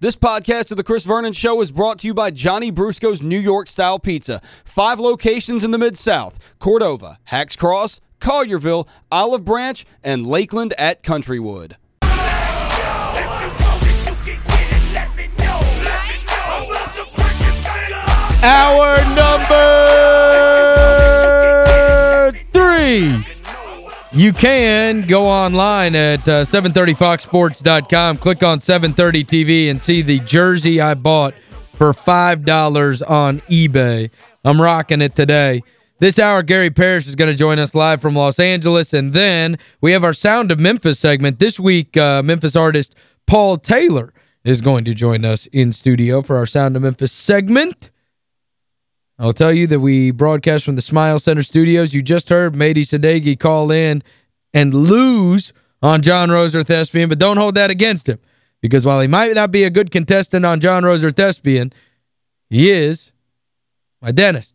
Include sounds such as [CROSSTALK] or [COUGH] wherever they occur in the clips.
This podcast of The Chris Vernon Show is brought to you by Johnny Brusco's New York-style pizza. Five locations in the Mid-South. Cordova, Hacks Cross, Collierville, Olive Branch, and Lakeland at Countrywood. Hour number three. You can go online at uh, 730foxsports.com, click on 730 TV, and see the jersey I bought for $5 on eBay. I'm rocking it today. This hour, Gary Parrish is going to join us live from Los Angeles, and then we have our Sound of Memphis segment. This week, uh, Memphis artist Paul Taylor is going to join us in studio for our Sound of Memphis segment. I'll tell you that we broadcast from the Smile Center studios. You just heard Mady Sadeghi call in and lose on John Roser Thespian, but don't hold that against him. Because while he might not be a good contestant on John Roser Thespian, he is my dentist.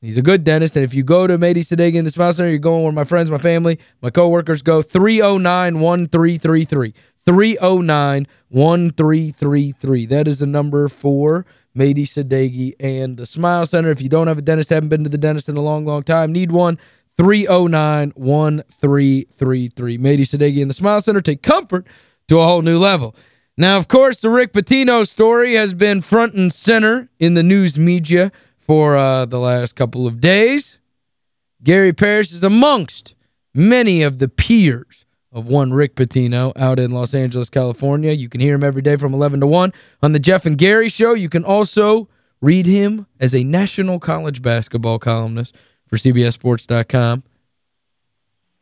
He's a good dentist, and if you go to Mady Sadeghi in the Smile Center, you're going where my friends, my family, my coworkers go, 309-1333. 309-1333. That is the number for Mady Sadeghi and the Smile Center. If you don't have a dentist, haven't been to the dentist in a long, long time, need one, 309-1333. Mady Sadeghi and the Smile Center take comfort to a whole new level. Now, of course, the Rick Pitino story has been front and center in the news media for uh, the last couple of days. Gary Parrish is amongst many of the peers of one Rick Pitino out in Los Angeles, California. You can hear him every day from 11 to 1 on the Jeff and Gary Show. You can also read him as a national college basketball columnist for CBSSports.com.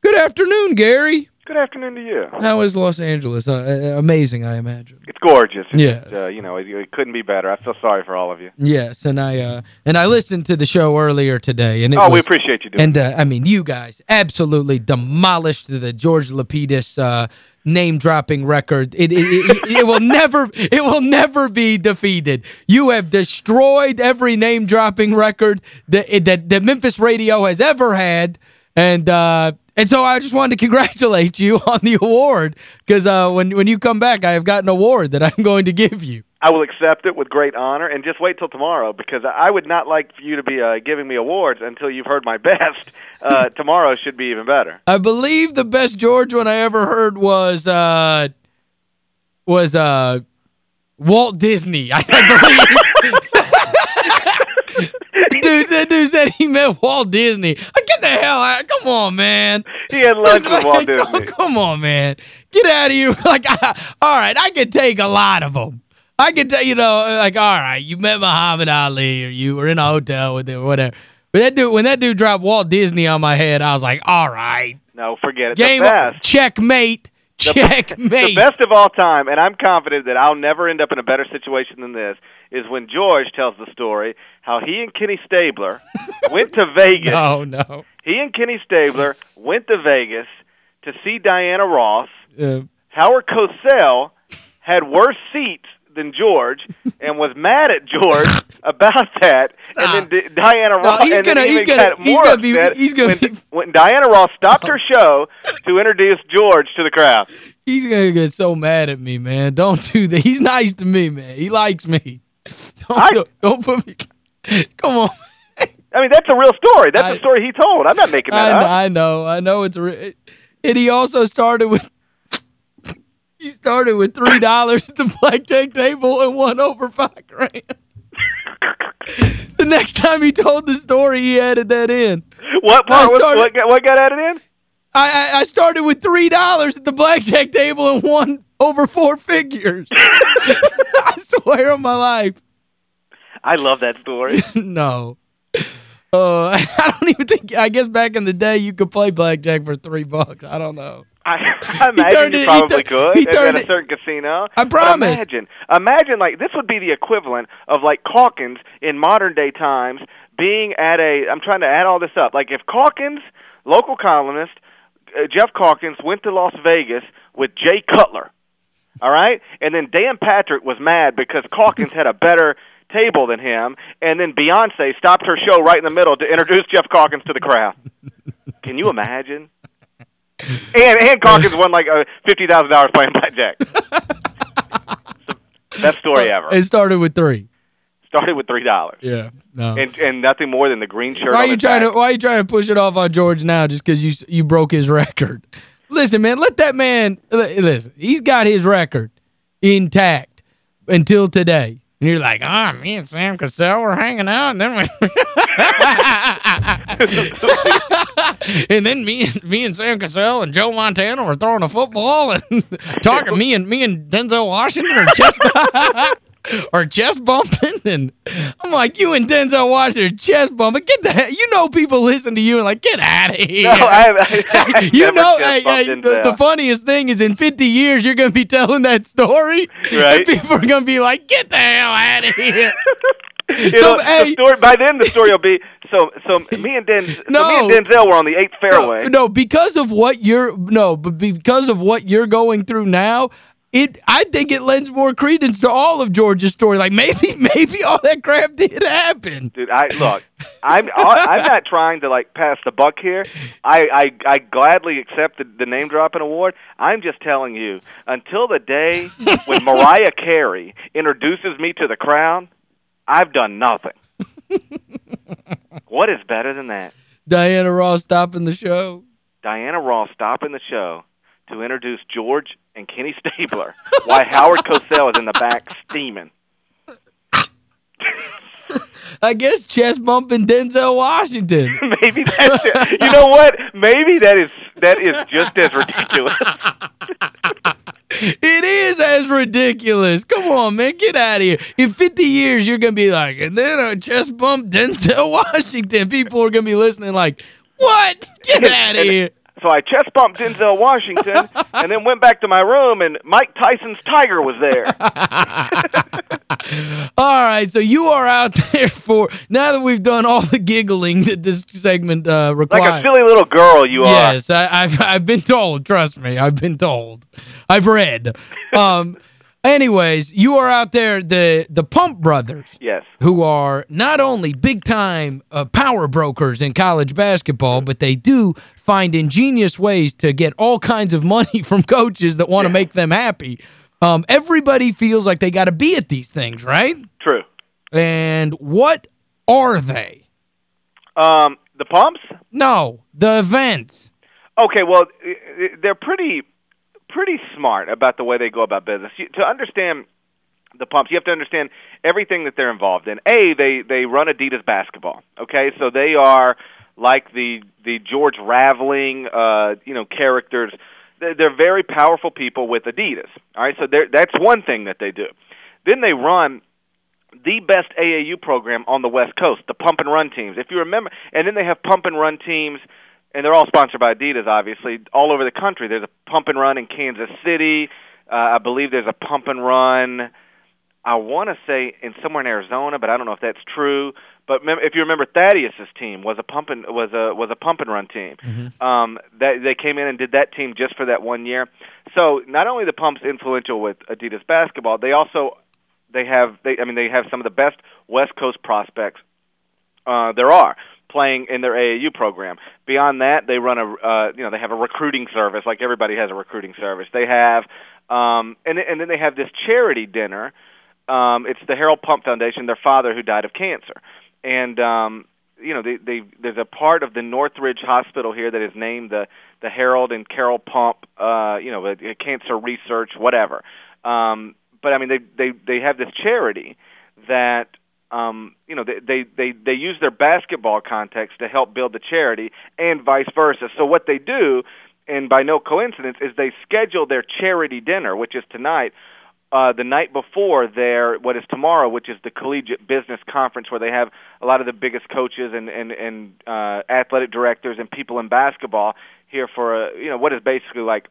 Good afternoon, Gary. Good afternoon to you. How is Los Angeles? Uh, uh, amazing, I imagine. It's gorgeous. Yeah. Uh, you know, it, it, couldn't be better. I feel sorry for all of you. Yes, and I uh, and I listened to the show earlier today. and it Oh, was, we appreciate you doing And, uh, I mean, you guys absolutely demolished the George Lapides uh, name-dropping record. It, it, it, it will never it will never be defeated. You have destroyed every name-dropping record that, that, that Memphis radio has ever had. And uh, and so I just wanted to congratulate you [LAUGHS] on the award because uh, when, when you come back, I have got an award that I'm going to give you. I will accept it with great honor, and just wait till tomorrow because I would not like for you to be uh, giving me awards until you've heard my [LAUGHS] best. Uh, [LAUGHS] tomorrow should be even better. I believe the best George one I ever heard was uh was uh Walt Disney. I, believe. Dude, that dude said he met Walt Disney. I get the hell out. Come on, man. He had lunch with Walt [LAUGHS] Disney. Come, come on, man. Get out of here. [LAUGHS] Like, all right, I could take a lot of them. I could tell you know, like, all right, you met Muhammad Ali or you were in a hotel with him or whatever. But that dude, when that dude dropped Walt Disney on my head, I was like, all right. No, forget it. Game checkmate. The, [LAUGHS] checkmate. The best of all time, and I'm confident that I'll never end up in a better situation than this, is when George tells the story how he and Kenny Stabler [LAUGHS] went to Vegas. No, no. He and Kenny Stabler went to Vegas to see Diana Ross. Uh, Howard Cosell had worse seats than George and was mad at George [LAUGHS] about that. And then ah. D Diana Ross he's and gonna- then he's even gonna- got he's more gonna be- upset he's gonna when, be- [LAUGHS] when Diana Ross stopped her show to introduce George to the crowd. he's going to get so mad at me, man. Don't do that. He's nice to me, man. He likes me. [LAUGHS] Don't, I- don't, don't put me... Come on. I mean, that's a real story. That's I- a story he told. I'm not making that I, up. I know. I know it's... Re and he also started with... He started with $3 at the blackjack table and won over five grand. [LAUGHS] the next time he told the story, he added that in. what part? What, started- what, got, what got added in? I, I, I started with $3 at the blackjack table and won over four figures. [LAUGHS] I swear on my life. I love that story. [LAUGHS] no. Uh, I don't even think, I guess back in the day you could play blackjack for three bucks. I don't know. I, [LAUGHS] I [LAUGHS] imagine you it- probably tur- could he at, at a it- certain casino. I But promise. imagine, imagine like this would be the equivalent of like Calkins in modern day times being at a. I'm trying to add all this up. Like if Calkins, local columnist uh, Geoff Calkins, went to Las Vegas with Jay Cutler. All right, and then Dan Patrick was mad because Calkins had a better table than him, and then Beyonce stopped her show right in the middle to introduce Geoff Calkins to the crowd. Can you imagine? [LAUGHS] And and Calkins won like uh, fifty thousand dollars playing blackjack. [LAUGHS] Best story ever. It started with three. Started with $3. Yeah, no. And and nothing more than the green shirt why are you trying back. to why are you trying to push it off on George now just because you you broke his [LAUGHS] record? Listen, man, let that man listen. He's got his record intact until today. And you're like, ah, me and Sam Cassell were hanging out, and then we... [LAUGHS] and then me and, me and Sam Cassell and Joe Montana were throwing a football and [LAUGHS] talking, me and me and Denzel Washington are chest, [LAUGHS] [LAUGHS] are chest bumping. [LAUGHS] And I'm like, you and Denzel Washington are chest bumping. Get the hell, you know people listen to you and like, get out of here. No, I have- I [LAUGHS] you know, bumped hey, the, the funniest thing is in 50 years, you're going to be telling that story. Right. People are going to be like, get the hell out of here. You So, know, hey- the story, by then the story will be so so me and Den so No. me and Denzel were on the eighth fairway. No, no, because of what you're no, but because of what you're going through now, it I think it lends more credence to all of George's story. Like maybe [LAUGHS] maybe all that crap did happen. Dude, I look. I'm I'm not trying to like pass the buck here. I I I gladly accepted the, the name dropping award. I'm just telling you, until the day [LAUGHS] when Mariah Carey introduces me to the crown, I've done nothing. what is better than that? Diana Ross stopping the show. Diana Ross stopping the show to introduce George and Kenny Stabler while Howard Cosell is in the back steaming. [LAUGHS] I guess chest bumping Denzel Washington. [LAUGHS] Maybe that's it. You know what? Maybe that is that is just as ridiculous. [LAUGHS] it is as ridiculous. Come on, man. Get out of here. In 50 years, you're going to be like, and then I chest bump Denzel Washington. People are going to be listening like, what? Get out of here. So I chest bumped Denzel Washington [LAUGHS] and then went back to my room and Mike Tyson's tiger was there. [LAUGHS] all right, so you are out [LAUGHS] there for, now that we've done all the giggling that this segment uh, requires. Like a silly little girl you are. Yes, I, I've I've been told. Trust me, I've been told. I've read. Um. Anyways, you are out there, the the Pump Brothers, Yes. who are not only big-time uh, power brokers in college basketball, but they do find ingenious ways to get all kinds of money [LAUGHS] from coaches that want to make them happy. Um, everybody feels like they got to be at these things, right? True. And what are they? Um the pumps? No, the events. Okay, well, they're pretty pretty smart about the way they go about business. You, to understand the pumps, you have to understand everything that they're involved in. A, they they run Adidas basketball. Okay, so they are like the the George Raveling, uh, you know, characters. They're, they're very powerful people with Adidas. All right, so that's one thing that they do. Then they run the best AAU program on the West Coast, the pump and run teams. If you remember, and then they have pump and run teams, and they're all sponsored by Adidas, obviously, all over the country. There's a pump and run in Kansas City. Uh, I believe there's a pump and run. I want to say in somewhere in Arizona, but I don't know if that's true. But mem- if you remember, Thaddeus's team was a pump and was a was a pump and run team. Um, that they came in and did that team just for that one year. So not only the pumps influential with Adidas basketball, they also they have they I mean they have some of the best West Coast prospects uh, there are playing in their AAU program. Beyond that, they run a uh, you know they have a recruiting service like everybody has a recruiting service. They have um, and and then they have this charity dinner. Um, it's the Harold Pump Foundation. Their father who died of cancer, and um, you know they, they there's a part of the Northridge Hospital here that is named the the Harold and Carol Pump. Uh, you know, cancer research, whatever. Um, but I mean, they they they have this charity that um, you know, they, they they they use their basketball context to help build the charity, and vice versa. So what they do, and by no coincidence, is they schedule their charity dinner, which is tonight, uh, the night before their what is tomorrow, which is the collegiate business conference, where they have a lot of the biggest coaches and and and uh, athletic directors and people in basketball here for a, you know what is basically like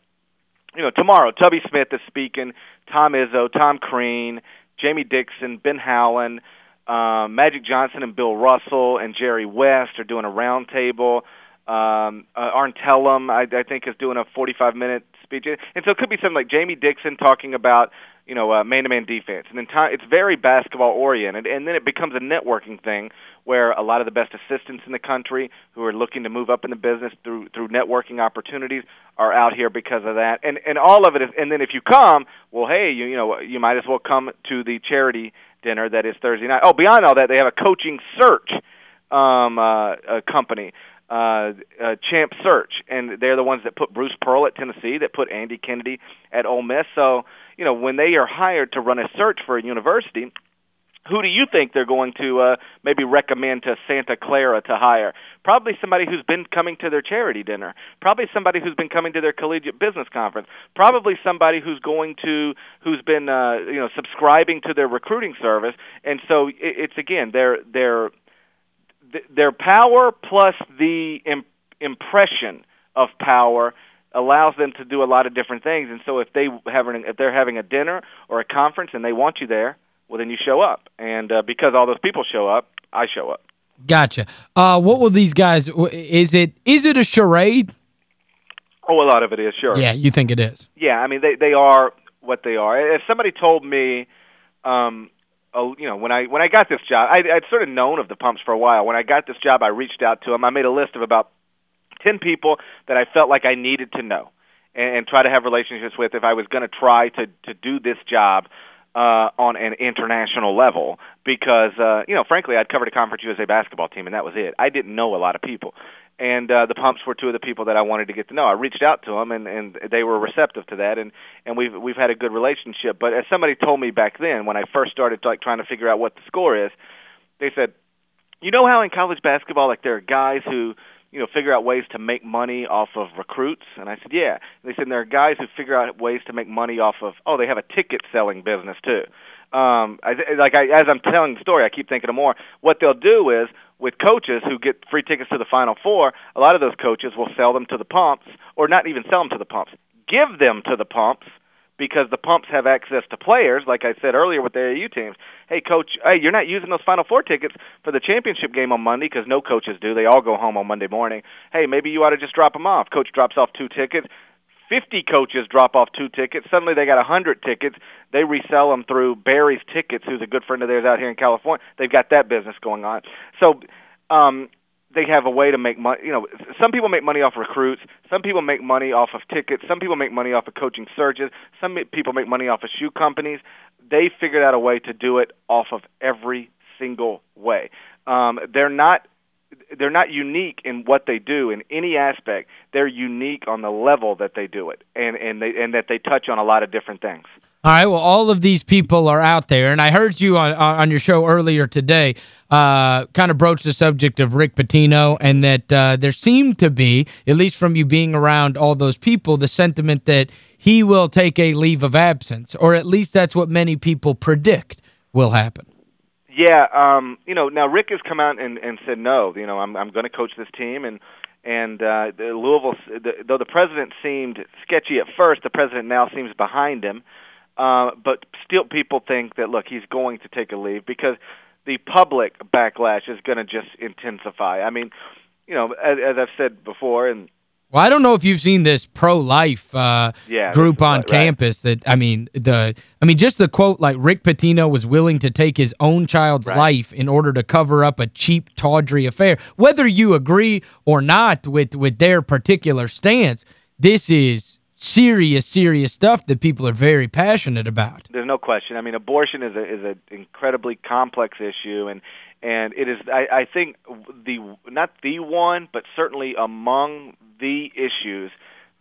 you know, tomorrow, Tubby Smith is speaking, Tom Izzo, Tom Crean, Jamie Dixon, Ben Howland, um, Magic Johnson and Bill Russell and Jerry West are doing a roundtable. Um, uh, Arn Tellem, I, I think, is doing a 45-minute speech. And so it could be something like Jamie Dixon talking about, you know, uh, man-to-man defense, and then time, it's very basketball oriented, and then it becomes a networking thing where a lot of the best assistants in the country who are looking to move up in the business through through networking opportunities are out here because of that, and and all of it is, and then if you come, well, hey, you you know, you might as well come to the charity dinner that is Thursday night. Oh, beyond all that, they have a coaching search um, uh, a company uh, uh, Champ Search, and they're the ones that put Bruce Pearl at Tennessee, that put Andy Kennedy at Ole Miss. So, you know, when they are hired to run a search for a university, who do you think they're going to uh, maybe recommend to Santa Clara to hire? Probably somebody who's been coming to their charity dinner. Probably somebody who's been coming to their collegiate business conference. Probably somebody who's going to who's been uh, you know subscribing to their recruiting service. And so it, it's again they're they're their power plus the Im- impression of power allows them to do a lot of different things. And so if they having if they're having a dinner or a conference and they want you there, well then you show up. And uh, because all those people show up, I show up. Gotcha. Uh, what will these guys is it is it a charade? Oh, a lot of it is, sure. Yeah, you think it is. Yeah, I mean they they are what they are. If somebody told me um oh, you know, when I when I got this job, I, I'd sort of known of the pumps for a while. When I got this job, I reached out to them. I made a list of about ten people that I felt like I needed to know and, and try to have relationships with if I was going to try to to do this job uh, on an international level because uh, you know, frankly, I'd covered a Conference USA basketball team and that was it. I didn't know a lot of people, and uh, the Pumps were two of the people that I wanted to get to know. I reached out to them and and they were receptive to that, and and we've we've had a good relationship. But as somebody told me back then when I first started like trying to figure out what the score is, they said, you know how in college basketball like there are guys who you know, figure out ways to make money off of recruits? And I said, yeah. And they said, there are guys who figure out ways to make money off of, oh, they have a ticket selling business too. Um, I, like I, as I'm telling the story, I keep thinking of more. What they'll do is, with coaches who get free tickets to the Final Four, a lot of those coaches will sell them to the pumps, or not even sell them to the pumps, give them to the pumps because the pumps have access to players, like I said earlier with the AAU teams. Hey, coach, hey, you're not using those Final Four tickets for the championship game on Monday because no coaches do. They all go home on Monday morning. Hey, maybe you ought to just drop them off. Coach drops off two tickets. 50 coaches drop off two tickets. Suddenly they got a 100 tickets. They resell them through Barry's Tickets, who's a good friend of theirs out here in California. They've got that business going on. So um, they have a way to make money. You know, some people make money off recruits. Some people make money off of tickets. Some people make money off of coaching searches. Some people make money off of shoe companies. They figured out a way to do it off of every single way. Um, they're not they're not unique in what they do in any aspect. They're unique on the level that they do it, and and they and that they touch on a lot of different things. All right, well, all of these people are out there, and I heard you on on your show earlier today uh, kind of broached the subject of Rick Pitino and that uh, there seemed to be, at least from you being around all those people, the sentiment that he will take a leave of absence, or at least that's what many people predict will happen. Yeah, um, you know, now Rick has come out and, and said no, you know, I'm I'm going to coach this team and and uh, Louisville, the, though the president seemed sketchy at first, the president now seems behind him. Uh, but still, people think that look, he's going to take a leave because the public backlash is going to just intensify. I mean, you know, as, as I've said before, and well, I don't know if you've seen this pro-life uh, yeah, group on right, campus that I mean the I mean just the quote like Rick Pitino was willing to take his own child's right. life in order to cover up a cheap tawdry affair. Whether you agree or not with with their particular stance, this is serious, serious stuff that people are very passionate about. There's no question. I mean, abortion is a is an incredibly complex issue, and and it is I, I think the not the one, but certainly among the issues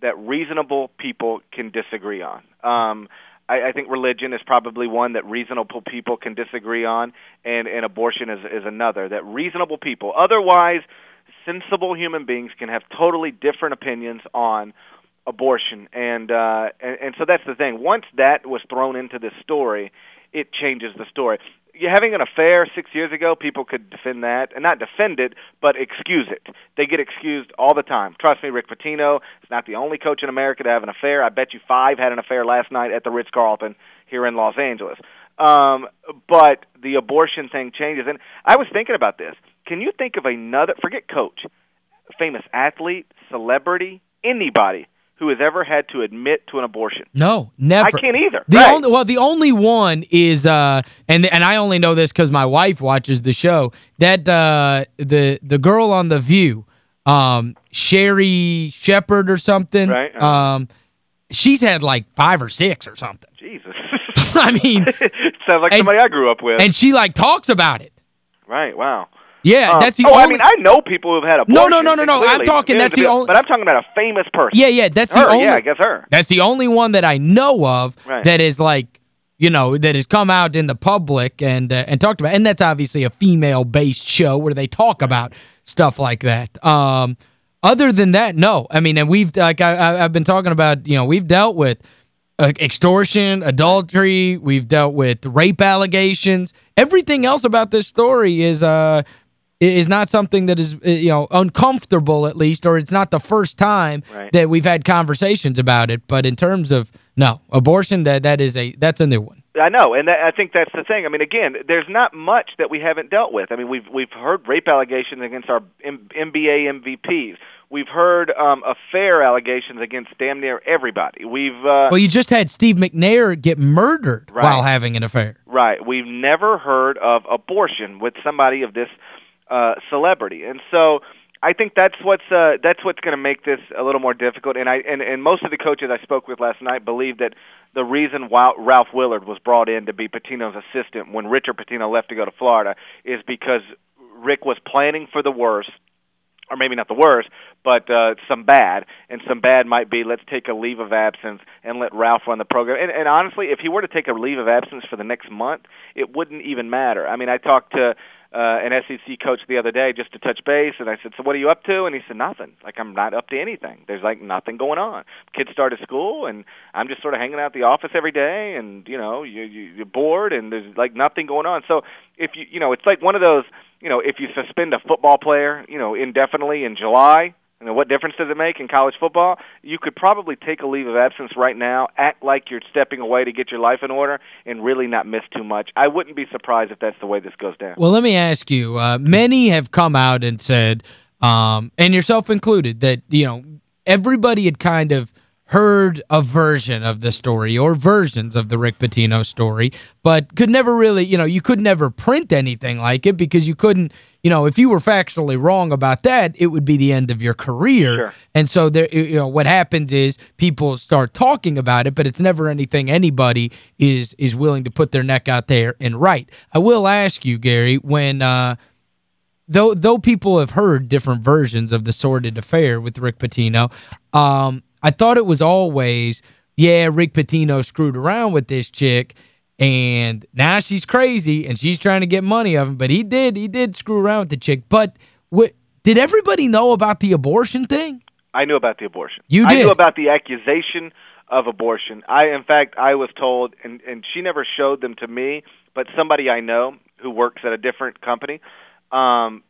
that reasonable people can disagree on. Um, I, I think religion is probably one that reasonable people can disagree on, and and abortion is is another that reasonable people, otherwise sensible human beings, can have totally different opinions on abortion. And uh and, and so that's the thing. Once that was thrown into this story it changes the story. You having an affair 6 years ago people could defend that and not defend it but excuse it. They get excused all the time. Trust me Rick Pitino is not the only coach in America to have an affair. I bet you 5 had an affair last night at the Ritz Carlton here in Los Angeles. Um but the abortion thing changes. And i was thinking about this. Can you think of another forget coach famous athlete celebrity anybody who has ever had to admit to an abortion. No, never. I can't either. The right. only well, the only one is uh and and I only know this cuz my wife watches the show. That uh the the girl on the View, um Sherri Shepherd or something. Right. Uh-huh. Um she's had like 5 or 6 or something. Jesus. [LAUGHS] I mean, [LAUGHS] sounds like and- somebody I grew up with. And she like talks about it. right, wow. Yeah, Um, that's the oh, only I mean, I know people who've had a. No, no, no, no, no, I'm talking- that's the only- But I'm talking about a famous person. Yeah, yeah, that's the her, only yeah, I guess her. That's the only one that I know of Right. that is like, you know, that has come out in the public and uh, and talked about. And that's obviously a female-based show where they talk about stuff like that. Um, other than that, no. I mean, and we've, like I, I've been talking about, you know, we've dealt with extortion, adultery, we've dealt with rape allegations. Everything else about this story is uh is not something that is, you know, uncomfortable at least, or it's not the first time Right. that we've had conversations about it. But in terms of, no, abortion, that that is a that's a new one. I know, and that, I think that's the thing. I mean, again, there's not much that we haven't dealt with. I mean, we've we've heard rape allegations against our M- NBA MVPs. We've heard um, affair allegations against damn near everybody. We've uh, Well, you just had Steve McNair get murdered Right. while having an affair. Right. We've never heard of abortion with somebody of this uh celebrity. And so I think that's what's uh that's what's going to make this a little more difficult and I and and most of the coaches I spoke with last night believe that the reason why Ralph Willard was brought in to be Pitino's assistant when Richard Pitino left to go to Florida is because Rick was planning for the worst or maybe not the worst, but uh, some bad. And some bad might be let's take a leave of absence and let Ralph run the program. And, and honestly, if he were to take a leave of absence for the next month, it wouldn't even matter. I mean, I talked to uh, an SEC coach the other day just to touch base, and I said, "So what are you up to?" And he said, "Nothing. Like I'm not up to anything. There's like nothing going on. Kids started school, and I'm just sort of hanging out at the office every day, and you know, you, you you're bored, and there's like nothing going on. So if you you know, it's like one of those." you know, if you suspend a football player, you know, indefinitely in July, you know, what difference does it make in college football? You could probably take a leave of absence right now, act like you're stepping away to get your life in order, and really not miss too much. I wouldn't be surprised if that's the way this goes down. Well, let me ask you, uh, many have come out and said, um, and yourself included, that, you know, everybody had kind of heard a version of the story or versions of the Rick Pitino story, but could never really, you know, you could never print anything like it because you couldn't, you know, if you were factually wrong about that, it would be the end of your career. Sure. And so there you know what happens is people start talking about it, but it's never anything anybody is is willing to put their neck out there and write. I will ask you, Gary, when uh though though people have heard different versions of the sordid affair with Rick Pitino, um I thought it was always yeah, Rick Pitino screwed around with this chick and now she's crazy and she's trying to get money of him, but he did he did screw around with the chick. But what did everybody know about the abortion thing? I knew about the abortion. You did? I knew about the accusation of abortion. I in fact I was told and and she never showed them to me, but somebody I know who works at a different company um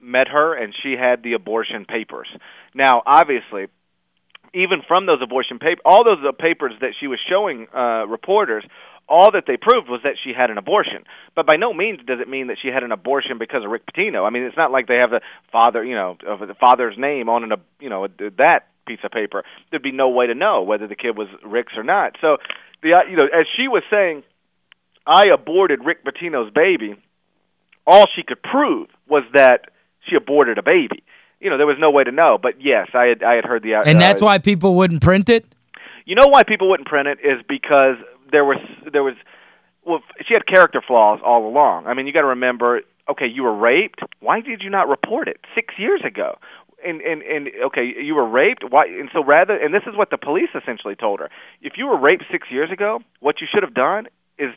met her and she had the abortion papers. Now, obviously, even from those abortion papers, all those uh, papers that she was showing uh reporters all that they proved was that she had an abortion. But by no means does it mean that she had an abortion because of Rick Pitino. I mean, it's not like they have the father, you know, of the father's name on an, you know, that piece of paper. There'd be no way to know whether the kid was Rick's or not. So, the uh, you know, as she was saying, I aborted Rick Pitino's baby. All she could prove was that she aborted a baby. You know, there was no way to know. But yes, I had I had heard the And uh, that's why people wouldn't print it? you know why people wouldn't print it is because there was there was well she had character flaws all along. I mean, you got to remember, okay, you were raped. Why did you not report it 6 years ago? And and and okay, you were raped. Why and so rather and this is what the police essentially told her. If you were raped 6 years ago, what you should have done is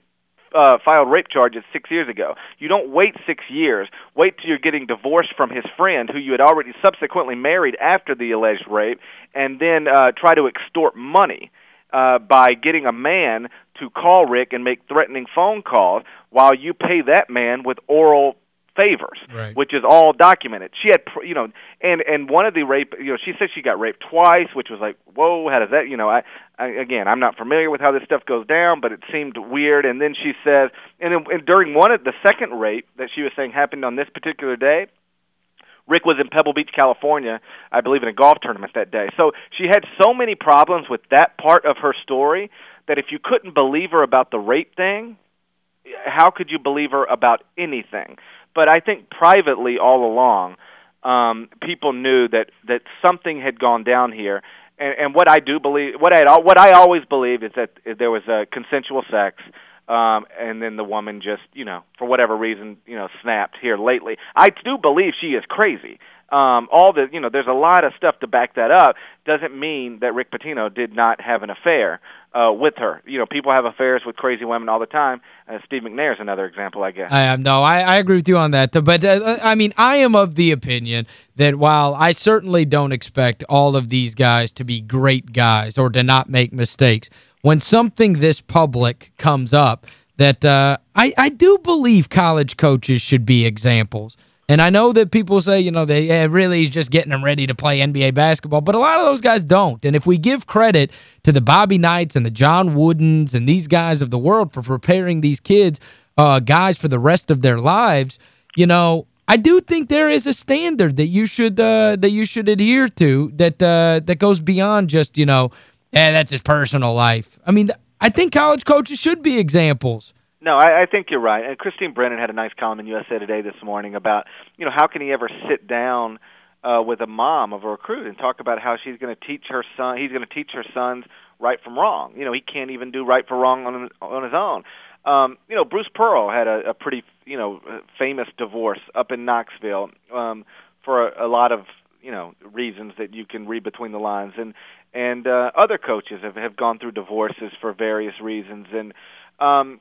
uh, filed rape charges six years ago. You don't wait six years. Wait till you're getting divorced from his friend, who you had already subsequently married after the alleged rape, and then uh, try to extort money uh, by getting a man to call Rick and make threatening phone calls while you pay that man with oral favors, Right. which is all documented. She had, you know, and and one of the rape, you know, she said she got raped twice, which was like, whoa, how does that, you know, I, I again, I'm not familiar with how this stuff goes down, but it seemed weird. And then she says, and, then, and during one of the second rape that she was saying happened on this particular day, Rick was in Pebble Beach, California, I believe in a golf tournament that day. So she had so many problems with that part of her story that if you couldn't believe her about the rape thing, how could you believe her about anything? But I think privately all along, um, people knew that that something had gone down here. And, and what I do believe, what I what I always believe is that there was a consensual sex um, and then the woman just, you know, for whatever reason, you know, snapped here lately. I do believe she is crazy. Um, all the, you know, there's a lot of stuff to back that up. Doesn't mean that Rick Pitino did not have an affair uh, with her. You know, people have affairs with crazy women all the time. Uh, Steve McNair is another example, I guess. I, am no, I, I agree with you on that. But, uh, I mean, I am of the opinion that while I certainly don't expect all of these guys to be great guys or to not make mistakes, when something this public comes up that uh, I, I do believe college coaches should be examples. And I know that people say, you know, they yeah, really is just getting them ready to play NBA basketball, but a lot of those guys don't. And if we give credit to the Bobby Knights and the John Woodens and these guys of the world for preparing these kids, uh, guys for the rest of their lives, you know, I do think there is a standard that you should uh, that you should adhere to that uh, that goes beyond just, you know, yeah, that's his personal life. I mean, I think college coaches should be examples. No, I, I think you're right. And Christine Brennan had a nice column in USA Today this morning about, you know, how can he ever sit down uh, with a mom of a recruit and talk about how she's going to teach her son, he's going to teach her sons right from wrong. You know, he can't even do right for wrong on on his own. Um, you know, Bruce Pearl had a, a pretty, you know, famous divorce up in Knoxville um, for a, a lot of you know reasons that you can read between the lines and and uh, other coaches have have gone through divorces for various reasons and um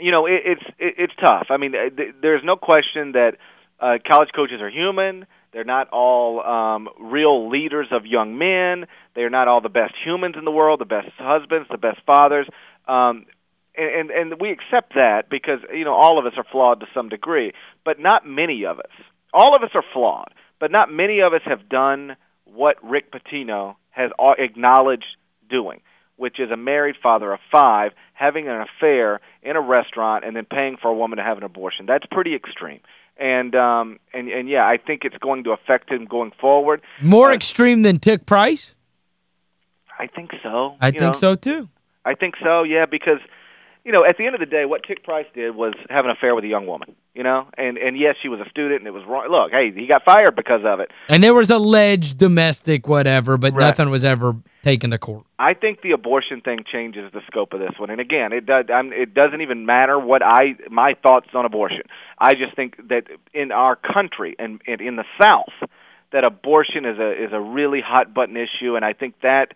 you know it, it's it, it's tough. I mean th- there's no question that uh college coaches are human. They're not all um real leaders of young men. They're not all the best humans in the world the best husbands the best fathers. Um and and, and we accept that because you know all of us are flawed to some degree but not many of us. All of us are flawed but not many of us have done what Rick Pitino has acknowledged doing, which is a married father of five having an affair in a restaurant and then paying for a woman to have an abortion. That's pretty extreme. And um and and yeah, I think it's going to affect him going forward. More uh, extreme than Tic Price? I think so. I think know? so too. I think so, yeah, because you know, at the end of the day, what Tic Price did was have an affair with a young woman, you know? And and yes, she was a student and it was wrong. Look, hey, he got fired because of it. And there was alleged domestic whatever, but right. nothing was ever taken to court. I think the abortion thing changes the scope of this one. And again, it does I'm, it doesn't even matter what I my thoughts on abortion. I just think that in our country and, and in the South that abortion is a is a really hot button issue and I think that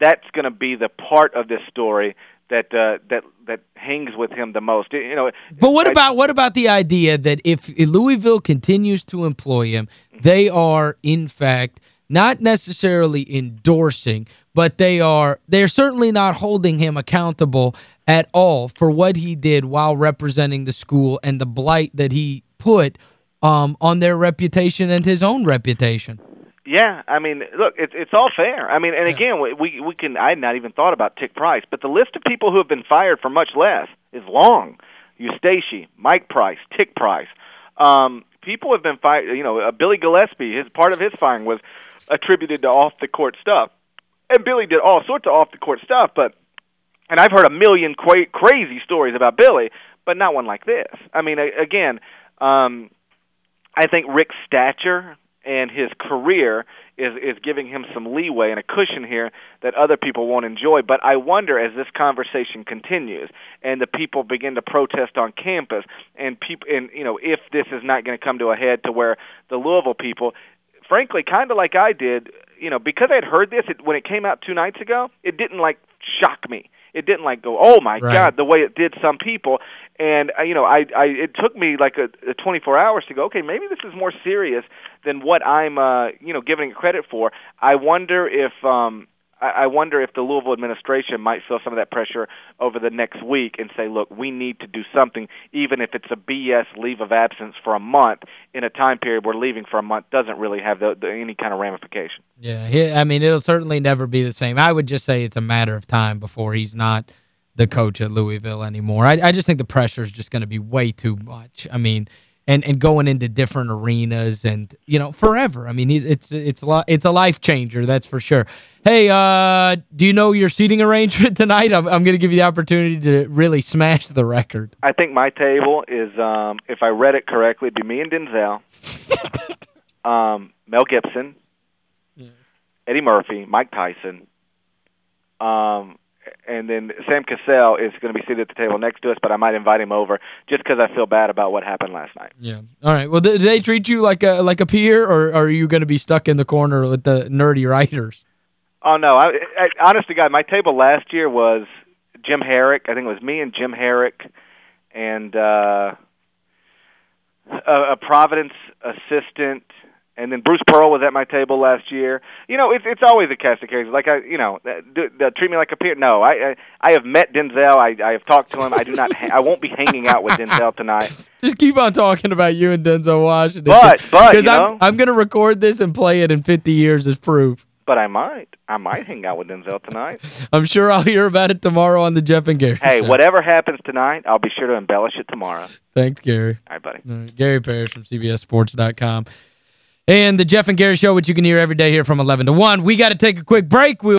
that's going to be the part of this story that uh, that that hangs with him the most. You know, But what I, about what about the idea that if Louisville continues to employ him, they are in fact not necessarily endorsing, but they are they're certainly not holding him accountable at all for what he did while representing the school and the blight that he put um on their reputation and his own reputation. Yeah, I mean, look, it's it's all fair. I mean, and again, we we can I had not even thought about Tic Price, but the list of people who have been fired for much less is long. Eustachy, Mike Price, Tic Price. Um, people have been fired. You know, uh, Billy Gillispie, his part of his firing was attributed to off the court stuff, and Billy did all sorts of off the court stuff. But and I've heard a million cra- crazy stories about Billy, but not one like this. I mean, again, um, I think Rick's stature and his career is is giving him some leeway and a cushion here that other people won't enjoy. But I wonder as this conversation continues and the people begin to protest on campus and people and you know if this is not going to come to a head to where the Louisville people frankly kind of like I did you know because I had heard this it, when it came out 2 nights ago it didn't like shock me. It didn't like go oh my right. god the way it did some people. And uh, you know i i it took me like a, a 24 hours to go okay maybe this is more serious than what i'm uh you know giving it credit for i wonder if um I wonder if the Louisville administration might feel some of that pressure over the next week and say, look, we need to do something, even if it's a BS leave of absence for a month in a time period where leaving for a month doesn't really have the, the, any kind of ramification. Yeah, I mean, it'll certainly never be the same. I would just say it's a matter of time before he's not the coach at Louisville anymore. I, I just think the pressure is just going to be way too much. I mean, and and going into different arenas and, you know, forever. I mean, it's it's a, it's a life changer, that's for sure. Hey, uh, do you know your seating arrangement [LAUGHS] tonight? I'm, I'm going to give you the opportunity to really smash the record. I think my table is, um, if I read it correctly, it'd be me and Denzel, [LAUGHS] um, Mel Gibson, yeah. Eddie Murphy, Mike Tyson, um, and then Sam Cassell is going to be seated at the table next to us, but I might invite him over just because I feel bad about what happened last night. Yeah. All right. Well, do they treat you like a like a peer, or, or are you going to be stuck in the corner with the nerdy writers? Oh, no. I, I, honest to God, my table last year was Jim Harrick. I think it was me and Jim Harrick and uh, a, a Providence assistant – and then Bruce Pearl was at my table last year. You know, it's it's always a cast of characters. Like I, you know, uh, do, do, treat me like a peer. No, I, I I have met Denzel. I I have talked to him. I do not. Ha I won't be hanging out with Denzel tonight. [LAUGHS] Just keep on talking about you and Denzel Washington. But but you know, I'm, I'm going to record this and play it in 50 years as proof. But I might. I might hang out with Denzel tonight. [LAUGHS] I'm sure I'll hear about it tomorrow on the Jeff and Gary show. Hey, show. whatever happens tonight, I'll be sure to embellish it tomorrow. Thanks, Gary. All right, buddy. All right, Gary Parrish from CBSSports.com. And the Jeff and Gary Show, which you can hear every day here from 11 to 1. We got to take a quick break. We'll